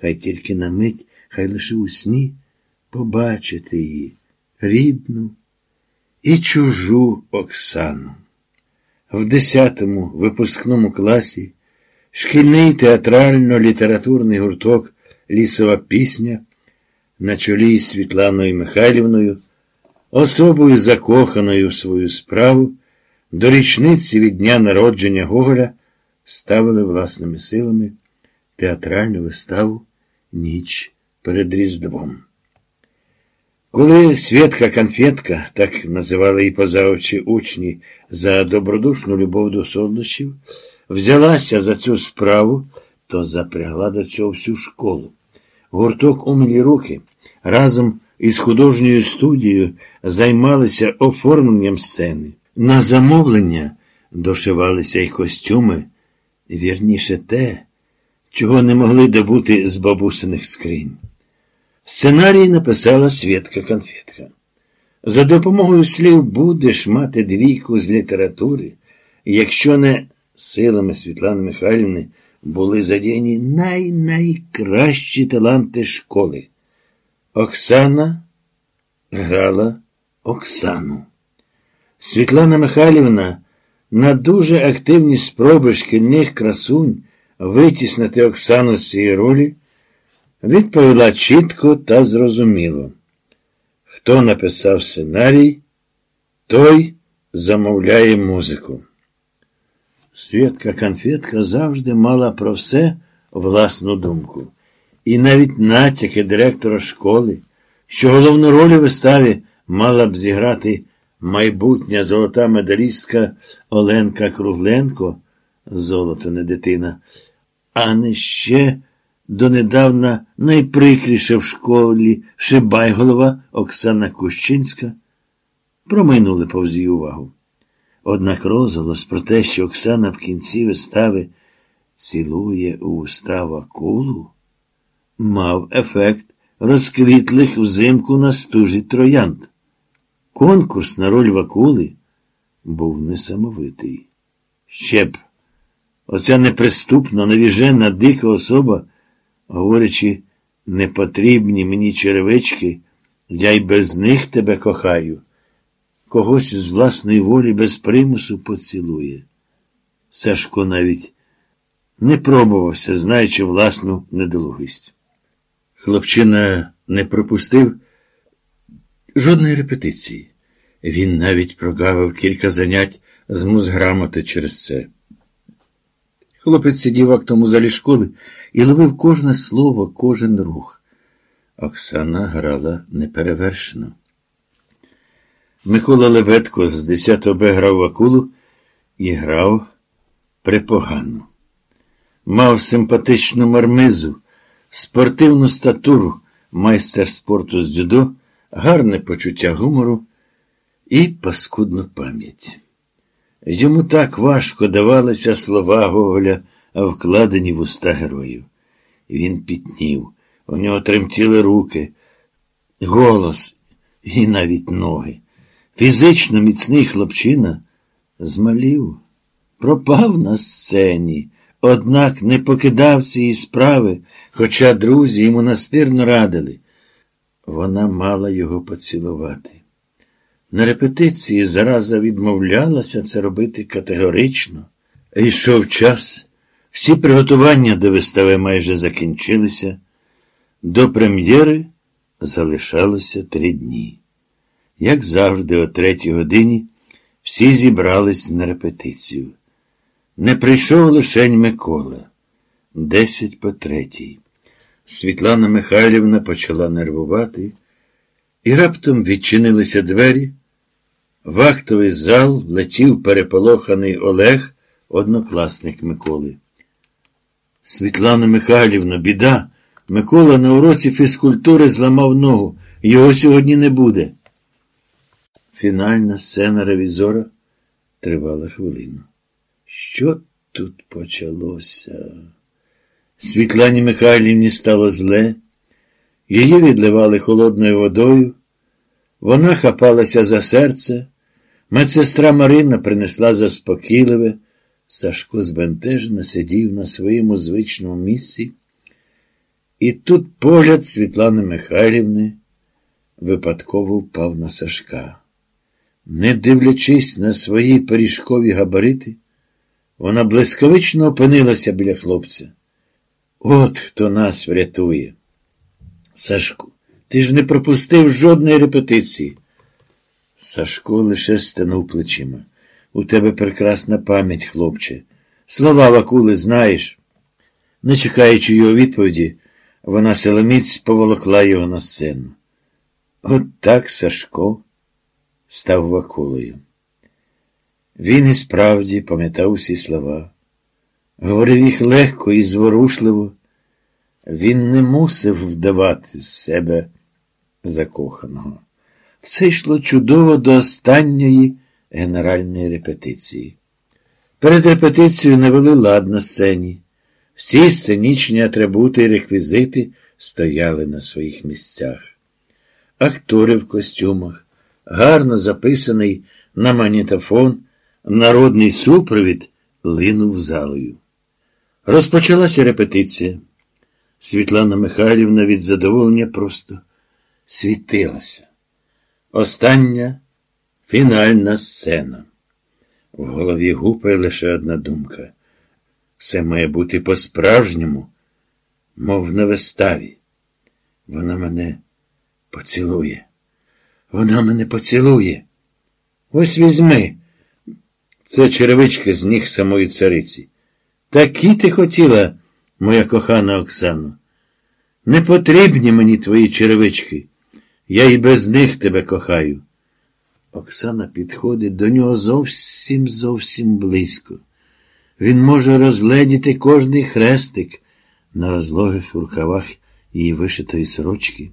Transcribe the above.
хай тільки на мить, хай лише у сні побачити її, рідну і чужу Оксану. В десятому випускному класі шкільний театрально-літературний гурток Лісова пісня на чолі з Світланою Михайлівною, особою закоханою в свою справу, до річниці від дня народження Гоголя ставили власними силами театральну виставу Ніч перед Різдвом. Коли Свєтка конфетка, так називали її позаочі учні за добродушну любов до солодощів, взялася за цю справу, то запрягла до цього всю школу. Гурток умілі руки разом із художньою студією займалися оформленням сцени. На замовлення дошивалися й костюми, вірніше те, чого не могли добути з бабусиних скринь. Сценарій написала Свєтка Конфетка. За допомогою слів будеш мати двійку з літератури, якщо не силами Світлани Михайлівни були задіяні най-найкращі таланти школи. Оксана грала Оксану. Світлана Михайлівна на дуже активні спроби шкільних красунь витіснити Оксану з цієї ролі, відповіла чітко та зрозуміло. Хто написав сценарій, той замовляє музику. Свідка конфетка завжди мала про все власну думку. І навіть натяки директора школи, що головну роль у виставі мала б зіграти майбутня золота медалістка Оленка Кругленко, золото не дитина, а не ще донедавна найприкріше в школі Шибайголова Оксана Кущинська, промайнули повз її увагу. Однак розголос про те, що Оксана в кінці вистави цілує у уста Вакулу, мав ефект розквітлих взимку на стужі троянд. Конкурс на роль Вакули був несамовитий. Ще б, оця неприступна, навіжена, дика особа, говорячи, не потрібні мені черевички, я й без них тебе кохаю когось з власної волі без примусу поцілує. Сашко навіть не пробувався, знаючи власну недолугість. Хлопчина не пропустив жодної репетиції. Він навіть прогавив кілька занять з музграмоти через це. Хлопець сидів в актому залі школи і ловив кожне слово, кожен рух. Оксана грала неперевершено. Микола Лебедко з 10 Б грав в акулу і грав припогано. Мав симпатичну мармизу, спортивну статуру, майстер спорту з дзюдо, гарне почуття гумору і паскудну пам'ять. Йому так важко давалися слова Гоголя, вкладені в уста героїв. Він пітнів, у нього тремтіли руки, голос і навіть ноги. Фізично міцний хлопчина змалів, пропав на сцені, однак не покидав цієї справи, хоча друзі йому настирно радили. Вона мала його поцілувати. На репетиції зараза відмовлялася це робити категорично. Йшов час, всі приготування до вистави майже закінчилися. До прем'єри залишалося три дні. Як завжди, о третій годині, всі зібрались на репетицію. Не прийшов лишень Микола. Десять по третій. Світлана Михайлівна почала нервувати, і раптом відчинилися двері. В актовий зал влетів переполоханий Олег, однокласник Миколи. Світлана Михайлівна, біда. Микола на уроці фізкультури зламав ногу. Його сьогодні не буде. Фінальна сцена ревізора тривала хвилину. Що тут почалося? Світлані Михайлівні стало зле, її відливали холодною водою, вона хапалася за серце, медсестра Марина принесла заспокійливе, Сашко збентежено сидів на своєму звичному місці І тут погляд Світлани Михайлівни випадково впав на Сашка. Не дивлячись на свої пиріжкові габарити, вона блискавично опинилася біля хлопця. От хто нас врятує. Сашку, ти ж не пропустив жодної репетиції. Сашко лише стенув плечима. У тебе прекрасна пам'ять, хлопче. Слова Вакули знаєш. Не чекаючи його відповіді, вона силоміць поволокла його на сцену. От так Сашко став Вакулою. Він і справді пам'ятав усі слова, говорив їх легко і зворушливо. Він не мусив вдавати з себе закоханого. Все йшло чудово до останньої генеральної репетиції. Перед репетицією навели лад на сцені. Всі сценічні атрибути і реквізити стояли на своїх місцях. Актори в костюмах, гарно записаний на магнітофон, народний супровід линув залою. Розпочалася репетиція. Світлана Михайлівна від задоволення просто світилася. Остання фінальна сцена. В голові гупає лише одна думка. Все має бути по-справжньому, мов на виставі. Вона мене поцілує. Вона мене поцілує. Ось візьми. Це черевички з ніг самої цариці. Такі ти хотіла, моя кохана Оксано. Не потрібні мені твої черевички. Я і без них тебе кохаю. Оксана підходить до нього зовсім зовсім близько. Він може розгледіти кожний хрестик на розлогих рукавах її вишитої сорочки.